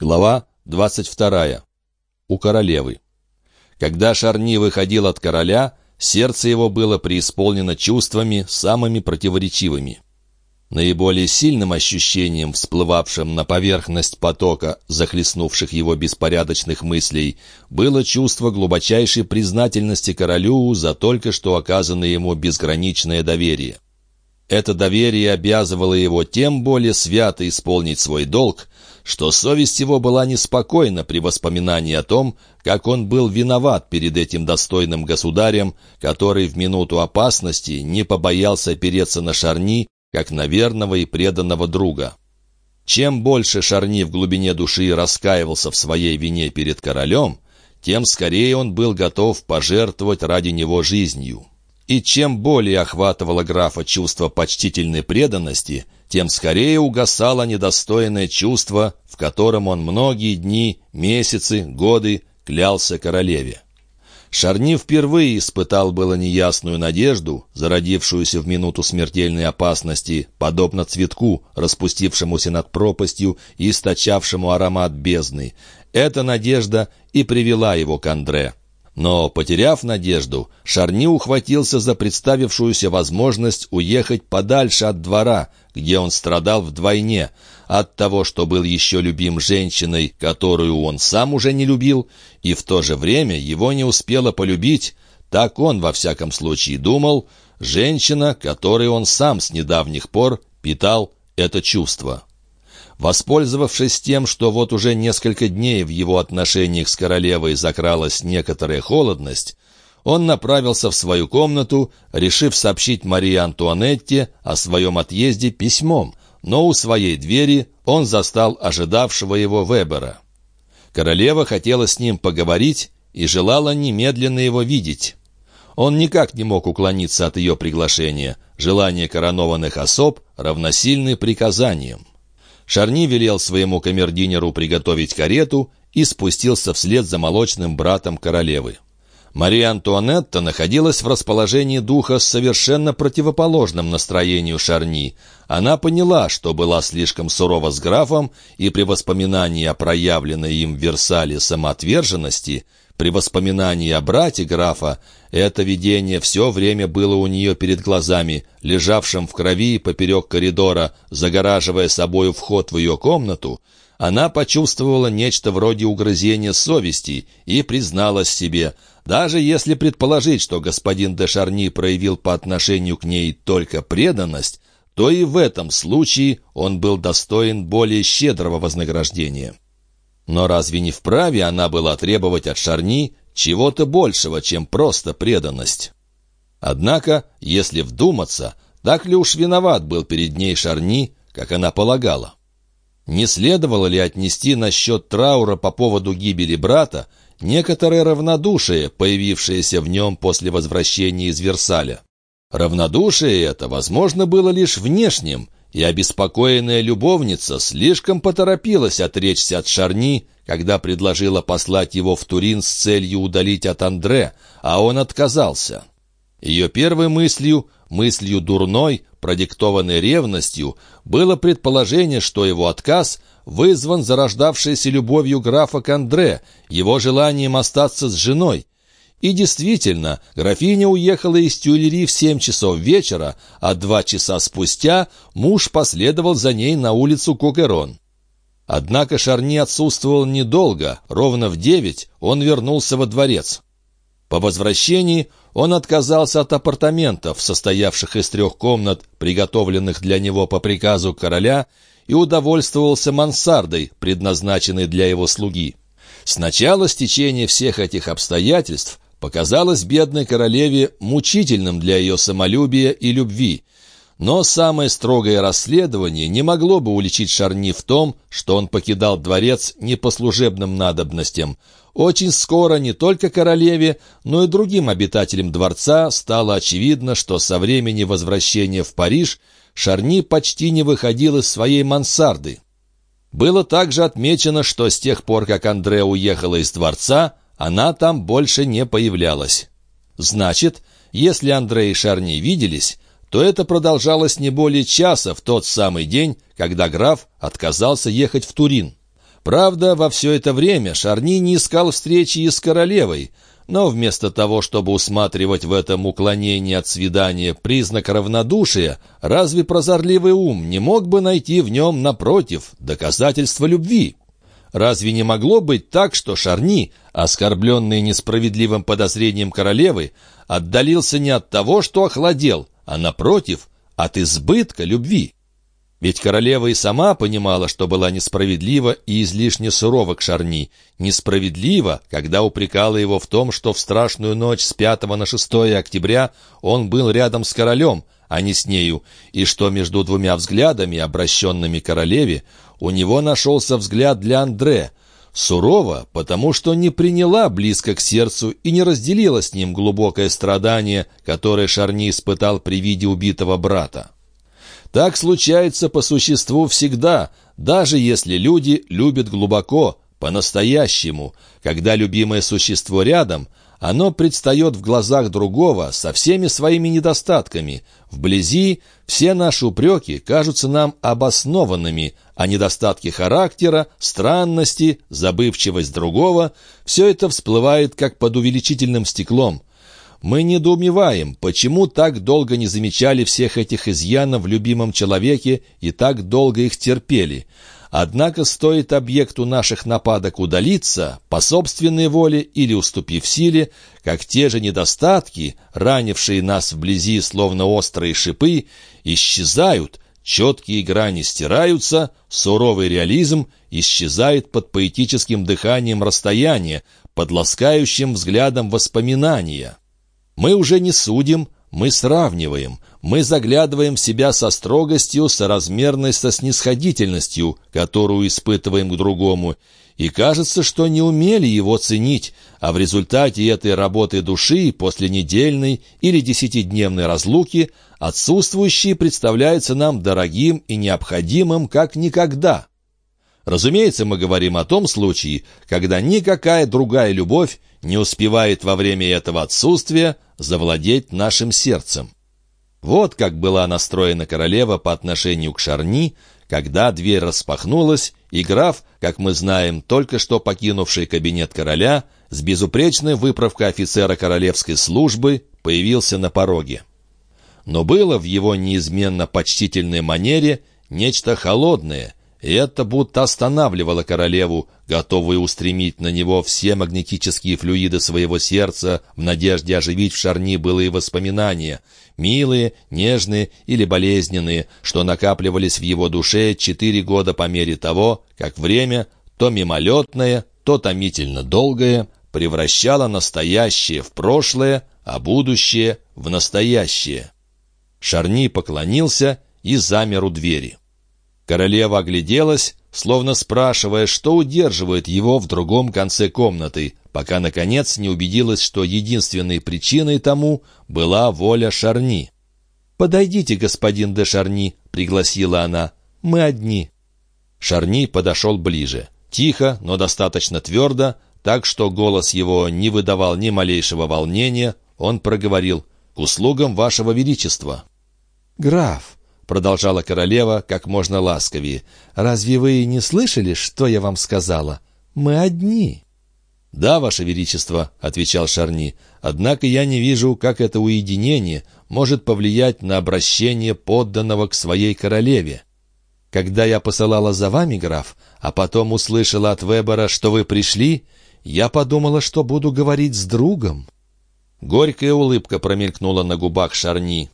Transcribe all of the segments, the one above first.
Глава 22. У королевы. Когда Шарни выходил от короля, сердце его было преисполнено чувствами самыми противоречивыми. Наиболее сильным ощущением, всплывавшим на поверхность потока, захлестнувших его беспорядочных мыслей, было чувство глубочайшей признательности королю за только что оказанное ему безграничное доверие. Это доверие обязывало его тем более свято исполнить свой долг, что совесть его была неспокойна при воспоминании о том, как он был виноват перед этим достойным государем, который в минуту опасности не побоялся опереться на Шарни, как на верного и преданного друга. Чем больше Шарни в глубине души раскаивался в своей вине перед королем, тем скорее он был готов пожертвовать ради него жизнью. И чем более охватывало графа чувство почтительной преданности, тем скорее угасало недостойное чувство, в котором он многие дни, месяцы, годы клялся королеве. Шарни впервые испытал было неясную надежду, зародившуюся в минуту смертельной опасности, подобно цветку, распустившемуся над пропастью и источавшему аромат бездны. Эта надежда и привела его к Андре. Но, потеряв надежду, Шарни ухватился за представившуюся возможность уехать подальше от двора, где он страдал вдвойне, от того, что был еще любим женщиной, которую он сам уже не любил, и в то же время его не успела полюбить, так он, во всяком случае, думал, женщина, которой он сам с недавних пор питал это чувство. Воспользовавшись тем, что вот уже несколько дней в его отношениях с королевой закралась некоторая холодность, он направился в свою комнату, решив сообщить Марии Антуанетте о своем отъезде письмом, но у своей двери он застал ожидавшего его Вебера. Королева хотела с ним поговорить и желала немедленно его видеть. Он никак не мог уклониться от ее приглашения. Желание коронованных особ равносильны приказаниям. Шарни велел своему камердинеру приготовить карету и спустился вслед за молочным братом королевы. Мария Антуанетта находилась в расположении духа с совершенно противоположным настроению Шарни. Она поняла, что была слишком сурова с графом, и при воспоминании о проявленной им в Версале самоотверженности – при воспоминании о брате графа это видение все время было у нее перед глазами, лежавшим в крови поперек коридора, загораживая собою вход в ее комнату, она почувствовала нечто вроде угрызения совести и призналась себе, даже если предположить, что господин де Шарни проявил по отношению к ней только преданность, то и в этом случае он был достоин более щедрого вознаграждения. Но разве не вправе она была требовать от Шарни чего-то большего, чем просто преданность? Однако, если вдуматься, так ли уж виноват был перед ней Шарни, как она полагала? Не следовало ли отнести насчет траура по поводу гибели брата некоторое равнодушие, появившееся в нем после возвращения из Версаля? Равнодушие это, возможно, было лишь внешним – и обеспокоенная любовница слишком поторопилась отречься от Шарни, когда предложила послать его в Турин с целью удалить от Андре, а он отказался. Ее первой мыслью, мыслью дурной, продиктованной ревностью, было предположение, что его отказ вызван зарождавшейся любовью графа к Андре, его желанием остаться с женой, и действительно, графиня уехала из Тюильри в семь часов вечера, а два часа спустя муж последовал за ней на улицу Кокерон. Однако Шарни отсутствовал недолго, ровно в девять он вернулся во дворец. По возвращении он отказался от апартаментов, состоявших из трех комнат, приготовленных для него по приказу короля, и удовольствовался мансардой, предназначенной для его слуги. Сначала стечение всех этих обстоятельств показалось бедной королеве мучительным для ее самолюбия и любви. Но самое строгое расследование не могло бы уличить Шарни в том, что он покидал дворец не по служебным надобностям. Очень скоро не только королеве, но и другим обитателям дворца стало очевидно, что со времени возвращения в Париж Шарни почти не выходил из своей мансарды. Было также отмечено, что с тех пор, как Андре уехала из дворца, она там больше не появлялась. Значит, если Андрей и Шарни виделись, то это продолжалось не более часа в тот самый день, когда граф отказался ехать в Турин. Правда, во все это время Шарни не искал встречи и с королевой, но вместо того, чтобы усматривать в этом уклонении от свидания признак равнодушия, разве прозорливый ум не мог бы найти в нем, напротив, доказательство любви? Разве не могло быть так, что Шарни, оскорбленный несправедливым подозрением королевы, отдалился не от того, что охладел, а, напротив, от избытка любви? Ведь королева и сама понимала, что была несправедлива и излишне сурова к Шарни. Несправедлива, когда упрекала его в том, что в страшную ночь с 5 на 6 октября он был рядом с королем, а не с нею, и что между двумя взглядами, обращенными королеве, у него нашелся взгляд для Андре. Сурова, потому что не приняла близко к сердцу и не разделила с ним глубокое страдание, которое Шарни испытал при виде убитого брата. Так случается по существу всегда, даже если люди любят глубоко, по-настоящему. Когда любимое существо рядом, оно предстает в глазах другого со всеми своими недостатками. Вблизи все наши упреки кажутся нам обоснованными, а недостатки характера, странности, забывчивость другого – все это всплывает как под увеличительным стеклом. Мы недоумеваем, почему так долго не замечали всех этих изъянов в любимом человеке и так долго их терпели. Однако стоит объекту наших нападок удалиться, по собственной воле или уступив силе, как те же недостатки, ранившие нас вблизи словно острые шипы, исчезают, четкие грани стираются, суровый реализм исчезает под поэтическим дыханием расстояния, под ласкающим взглядом воспоминания. Мы уже не судим, мы сравниваем, мы заглядываем в себя со строгостью, соразмерной со снисходительностью, которую испытываем к другому, и кажется, что не умели его ценить, а в результате этой работы души после недельной или десятидневной разлуки отсутствующий представляется нам дорогим и необходимым как никогда. Разумеется, мы говорим о том случае, когда никакая другая любовь не успевает во время этого отсутствия завладеть нашим сердцем. Вот как была настроена королева по отношению к Шарни, когда дверь распахнулась, и граф, как мы знаем, только что покинувший кабинет короля, с безупречной выправкой офицера королевской службы, появился на пороге. Но было в его неизменно почтительной манере нечто холодное, и это будто останавливало королеву, готовую устремить на него все магнетические флюиды своего сердца в надежде оживить в Шарни былые воспоминания, милые, нежные или болезненные, что накапливались в его душе четыре года по мере того, как время, то мимолетное, то томительно долгое, превращало настоящее в прошлое, а будущее в настоящее. Шарни поклонился и замер у двери. Королева огляделась, словно спрашивая, что удерживает его в другом конце комнаты, пока, наконец, не убедилась, что единственной причиной тому была воля Шарни. «Подойдите, господин де Шарни», — пригласила она. «Мы одни». Шарни подошел ближе. Тихо, но достаточно твердо, так что голос его не выдавал ни малейшего волнения, он проговорил «К услугам вашего величества». «Граф», продолжала королева как можно ласковее. «Разве вы не слышали, что я вам сказала? Мы одни». «Да, Ваше Величество», — отвечал Шарни, «однако я не вижу, как это уединение может повлиять на обращение подданного к своей королеве». «Когда я посылала за вами, граф, а потом услышала от Вебера, что вы пришли, я подумала, что буду говорить с другом». Горькая улыбка промелькнула на губах Шарни.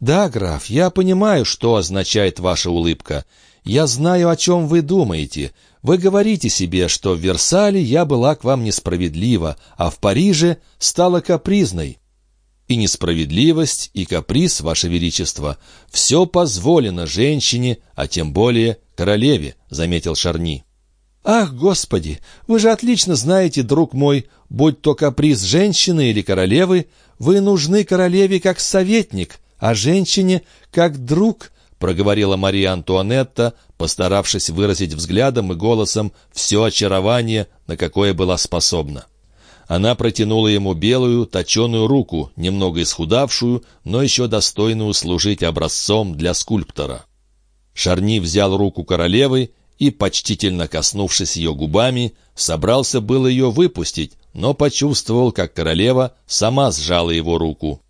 «Да, граф, я понимаю, что означает ваша улыбка. Я знаю, о чем вы думаете. Вы говорите себе, что в Версале я была к вам несправедлива, а в Париже стала капризной. И несправедливость, и каприз, ваше величество, все позволено женщине, а тем более королеве», — заметил Шарни. «Ах, Господи! Вы же отлично знаете, друг мой, будь то каприз женщины или королевы, вы нужны королеве как советник, а женщине как друг», — проговорила Мария Антуанетта, постаравшись выразить взглядом и голосом все очарование, на какое была способна. Она протянула ему белую, точеную руку, немного исхудавшую, но еще достойную служить образцом для скульптора. Шарни взял руку королевы и, почтительно коснувшись ее губами, собрался было ее выпустить, но почувствовал, как королева сама сжала его руку.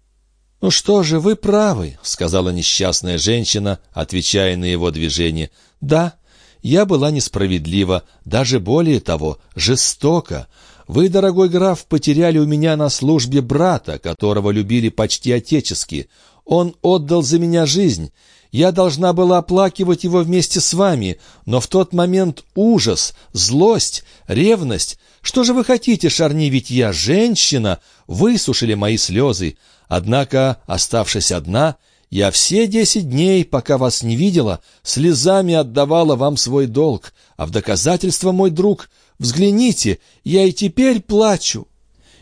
«Ну что же, вы правы», — сказала несчастная женщина, отвечая на его движение. «Да, я была несправедлива, даже более того, жестока. Вы, дорогой граф, потеряли у меня на службе брата, которого любили почти отечески. Он отдал за меня жизнь. Я должна была оплакивать его вместе с вами, но в тот момент ужас, злость, ревность. Что же вы хотите, Шарни, ведь я женщина, высушили мои слезы. Однако, оставшись одна, я все десять дней, пока вас не видела, слезами отдавала вам свой долг, а в доказательство, мой друг, взгляните, я и теперь плачу».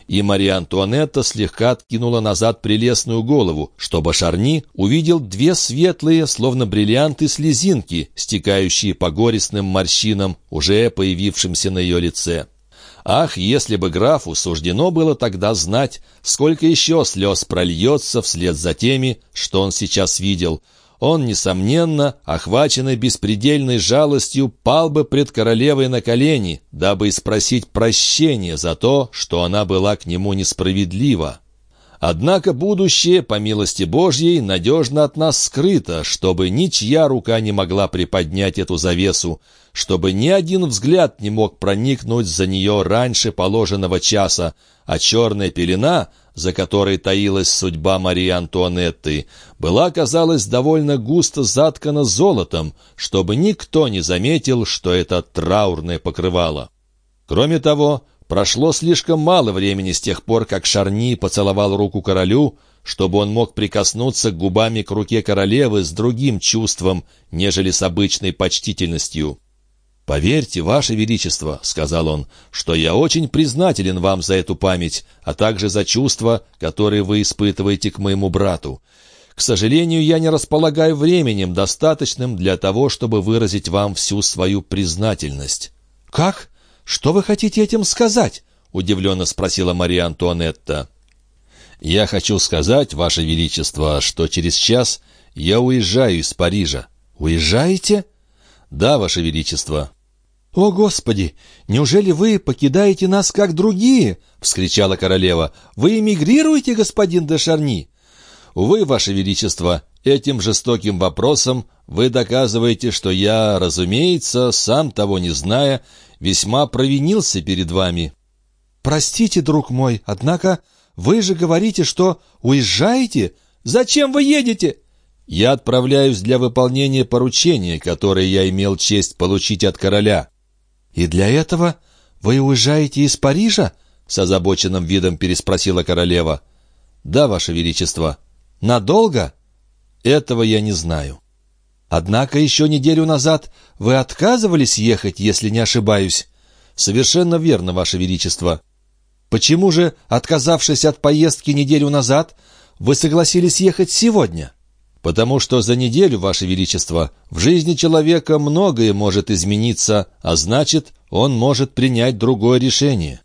И Мария Антуанетта слегка откинула назад прелестную голову, чтобы Шарни увидел две светлые, словно бриллианты, слезинки, стекающие по горестным морщинам, уже появившимся на ее лице. Ах, если бы графу суждено было тогда знать, сколько еще слез прольется вслед за теми, что он сейчас видел. Он, несомненно, охваченный беспредельной жалостью, пал бы пред королевой на колени, дабы спросить прощения за то, что она была к нему несправедлива. Однако будущее, по милости Божьей, надежно от нас скрыто, чтобы ничья рука не могла приподнять эту завесу, чтобы ни один взгляд не мог проникнуть за нее раньше положенного часа, а черная пелена, за которой таилась судьба Марии Антуанетты, была, казалось, довольно густо заткана золотом, чтобы никто не заметил, что это траурное покрывало. Кроме того, Прошло слишком мало времени с тех пор, как Шарни поцеловал руку королю, чтобы он мог прикоснуться губами к руке королевы с другим чувством, нежели с обычной почтительностью. «Поверьте, Ваше Величество», — сказал он, — «что я очень признателен вам за эту память, а также за чувства, которые вы испытываете к моему брату. К сожалению, я не располагаю временем, достаточным для того, чтобы выразить вам всю свою признательность». «Как?» «Что вы хотите этим сказать?» — удивленно спросила Мария Антуанетта. «Я хочу сказать, Ваше Величество, что через час я уезжаю из Парижа». «Уезжаете?» «Да, Ваше Величество». «О, Господи! Неужели вы покидаете нас, как другие?» — вскричала королева. «Вы эмигрируете, господин де Шарни?» «Увы, Ваше Величество, этим жестоким вопросом вы доказываете, что я, разумеется, сам того не зная, весьма провинился перед вами». «Простите, друг мой, однако вы же говорите, что уезжаете? Зачем вы едете?» «Я отправляюсь для выполнения поручения, которое я имел честь получить от короля». «И для этого вы уезжаете из Парижа?» — с озабоченным видом переспросила королева. «Да, ваше величество». «Надолго?» «Этого я не знаю». Однако еще неделю назад вы отказывались ехать, если не ошибаюсь. Совершенно верно, Ваше Величество. Почему же, отказавшись от поездки неделю назад, вы согласились ехать сегодня? Потому что за неделю, Ваше Величество, в жизни человека многое может измениться, а значит, он может принять другое решение.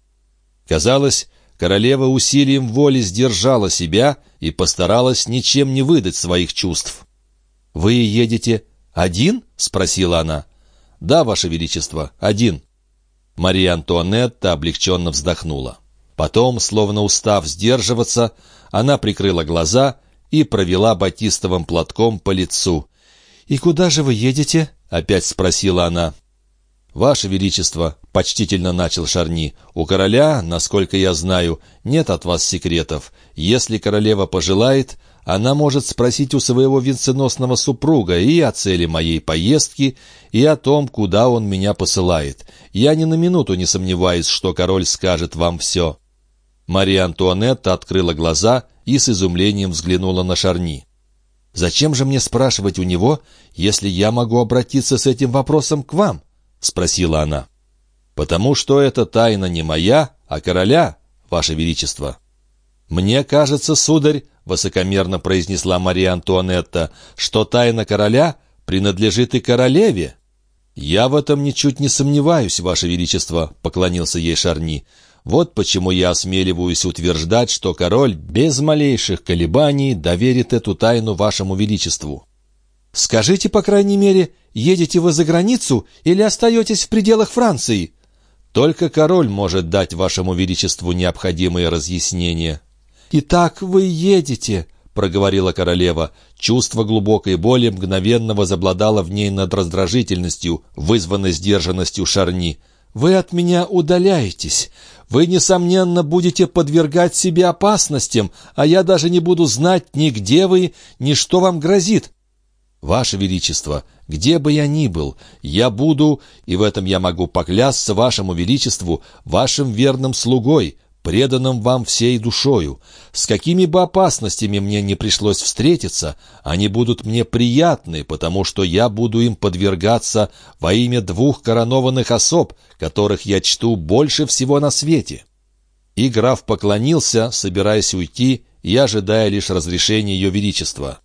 Казалось, королева усилием воли сдержала себя и постаралась ничем не выдать своих чувств. «Вы едете один?» — спросила она. «Да, Ваше Величество, один». Мария Антуанетта облегченно вздохнула. Потом, словно устав сдерживаться, она прикрыла глаза и провела батистовым платком по лицу. «И куда же вы едете?» — опять спросила она. «Ваше Величество», — почтительно начал Шарни, — «у короля, насколько я знаю, нет от вас секретов. Если королева пожелает, она может спросить у своего венценосного супруга и о цели моей поездки, и о том, куда он меня посылает. Я ни на минуту не сомневаюсь, что король скажет вам все». Мария Антуанетта открыла глаза и с изумлением взглянула на Шарни. «Зачем же мне спрашивать у него, если я могу обратиться с этим вопросом к вам?» — спросила она. «Потому что это тайна не моя, а короля, ваше величество». «Мне кажется, сударь, — высокомерно произнесла Мария Антуанетта, — что тайна короля принадлежит и королеве. «Я в этом ничуть не сомневаюсь, Ваше Величество», — поклонился ей Шарни. «Вот почему я осмеливаюсь утверждать, что король без малейших колебаний доверит эту тайну Вашему Величеству». «Скажите, по крайней мере, едете вы за границу или остаетесь в пределах Франции?» «Только король может дать вашему величеству необходимые разъяснения». «Итак, вы едете», — проговорила королева. Чувство глубокой боли мгновенно возобладало в ней над раздражительностью, вызванной сдержанностью Шарни. «Вы от меня удаляетесь. Вы, несомненно, будете подвергать себе опасностям, а я даже не буду знать ни где вы, ни что вам грозит. Ваше Величество, где бы я ни был, я буду, и в этом я могу поклясться Вашему Величеству, вашим верным слугой, преданным вам всей душою. С какими бы опасностями мне не пришлось встретиться, они будут мне приятны, потому что я буду им подвергаться во имя двух коронованных особ, которых я чту больше всего на свете». И граф поклонился, собираясь уйти и ожидая лишь разрешения ее величества.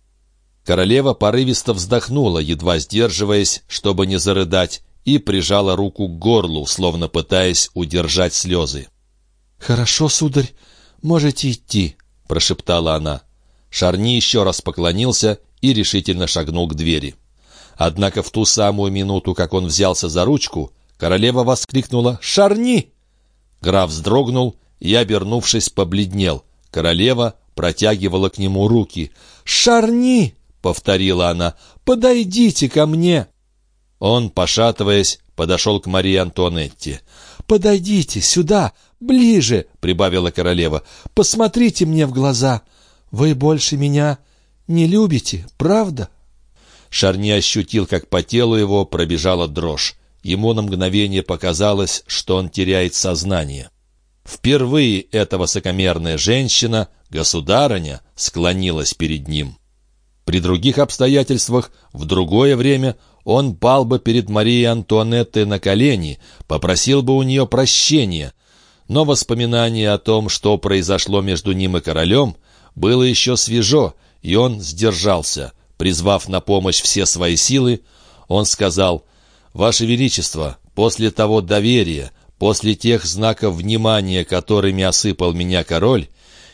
Королева порывисто вздохнула, едва сдерживаясь, чтобы не зарыдать, и прижала руку к горлу, словно пытаясь удержать слезы. «Хорошо, сударь, можете идти», — прошептала она. Шарни еще раз поклонился и решительно шагнул к двери. Однако в ту самую минуту, как он взялся за ручку, королева воскликнула «Шарни!». Граф вздрогнул и, обернувшись, побледнел. Королева протягивала к нему руки. «Шарни!» — повторила она. «Подойдите ко мне!» Он, пошатываясь, подошел к Марии Антуанетте. «Подойдите сюда, ближе!» — прибавила королева. «Посмотрите мне в глаза. Вы больше меня не любите, правда?» Шарни ощутил, как по телу его пробежала дрожь. Ему на мгновение показалось, что он теряет сознание. Впервые эта высокомерная женщина, государыня, склонилась перед ним. При других обстоятельствах, в другое время, он пал бы перед Марией Антуанеттой на колени, попросил бы у нее прощения. Но воспоминание о том, что произошло между ним и королем, было еще свежо, и он сдержался. Призвав на помощь все свои силы, он сказал, «Ваше Величество, после того доверия, после тех знаков внимания, которыми осыпал меня король,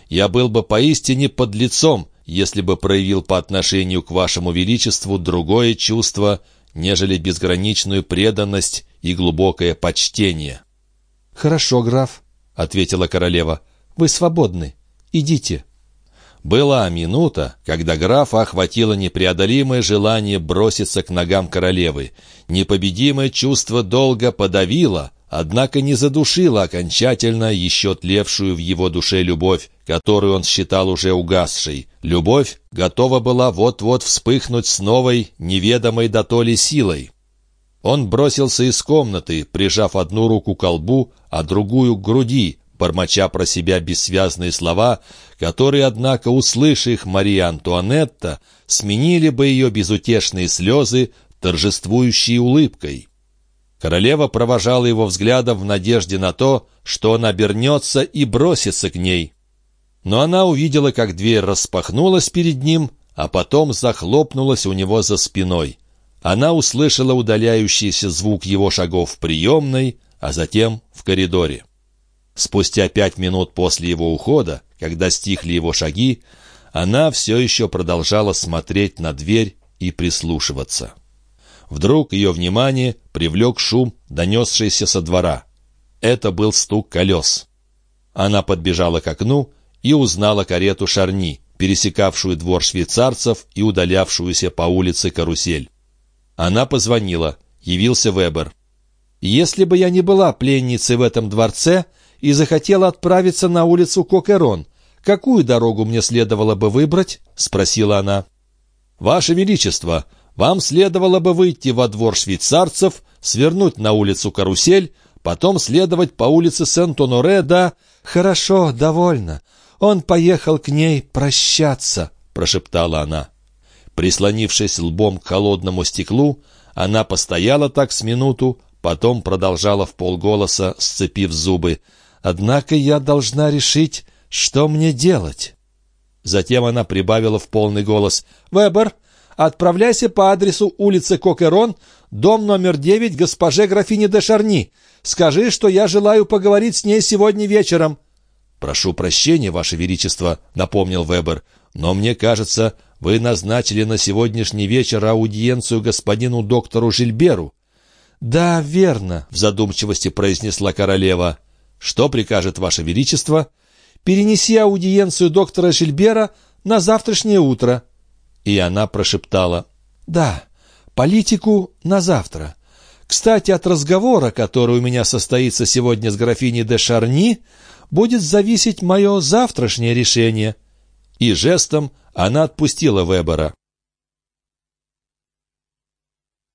я был бы поистине под лицом, если бы проявил по отношению к вашему величеству другое чувство, нежели безграничную преданность и глубокое почтение». «Хорошо, граф», — ответила королева. «Вы свободны. Идите». Была минута, когда графа охватило непреодолимое желание броситься к ногам королевы. Непобедимое чувство долга подавило, однако не задушила окончательно еще тлевшую в его душе любовь, которую он считал уже угасшей. Любовь готова была вот-вот вспыхнуть с новой, неведомой дотоле силой. Он бросился из комнаты, прижав одну руку к колбу, а другую к груди, бормоча про себя бессвязные слова, которые, однако, услышав их Мария Антуанетта, сменили бы ее безутешные слезы торжествующей улыбкой. Королева провожала его взглядом в надежде на то, что он обернется и бросится к ней. Но она увидела, как дверь распахнулась перед ним, а потом захлопнулась у него за спиной. Она услышала удаляющийся звук его шагов в приемной, а затем в коридоре. Спустя пять минут после его ухода, когда стихли его шаги, она все еще продолжала смотреть на дверь и прислушиваться. Вдруг ее внимание привлек шум, донесшийся со двора. Это был стук колес. Она подбежала к окну и узнала карету Шарни, пересекавшую двор швейцарцев и удалявшуюся по улице карусель. Она позвонила. Явился Вебер. «Если бы я не была пленницей в этом дворце и захотела отправиться на улицу Кокерон, какую дорогу мне следовало бы выбрать?» — спросила она. «Ваше Величество, вам следовало бы выйти во двор швейцарцев, свернуть на улицу Карусель, потом следовать по улице Сент-Оноре до... «Хорошо, довольно. Он поехал к ней прощаться», — прошептала она. Прислонившись лбом к холодному стеклу, она постояла так с минуту, потом продолжала в полголоса, сцепив зубы. «Однако я должна решить, что мне делать». Затем она прибавила в полный голос. «Вебер, Отправляйся по адресу улицы Кокерон, дом номер 9, госпоже графине де Шарни. Скажи, что я желаю поговорить с ней сегодня вечером». «Прошу прощения, Ваше Величество», — напомнил Вебер, «но мне кажется, Вы назначили на сегодняшний вечер аудиенцию господину доктору Жильберу». «Да, верно», — в задумчивости произнесла королева. «Что прикажет ваше величество?» «Перенеси аудиенцию доктора Жильбера на завтрашнее утро». И она прошептала. «Да, политику на завтра. Кстати, от разговора, который у меня состоится сегодня с графиней де Шарни, будет зависеть мое завтрашнее решение». И жестом она отпустила Вебера.